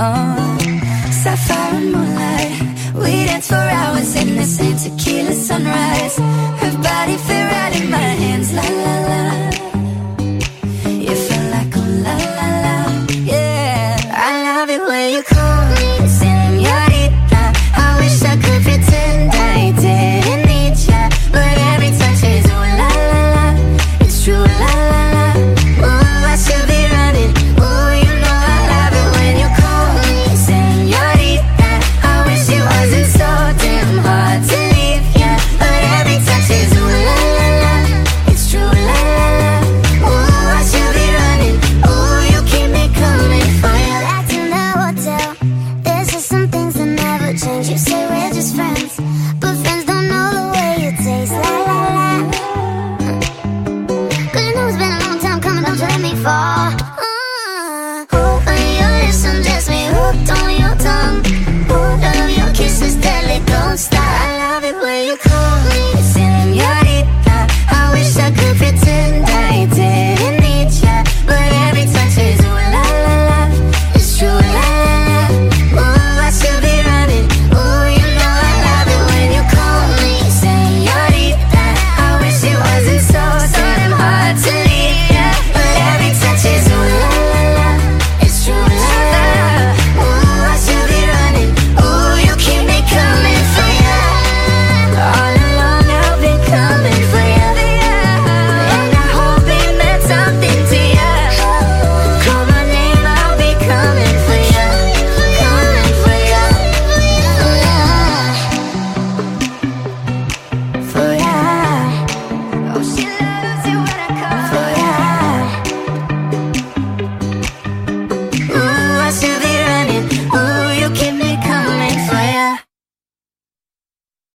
Sapphire moonlight, we danced for hours in the same tequila sunrise. Her body right in my hands, la la la. You like la la la, yeah. I love it when you. You say we're just friends,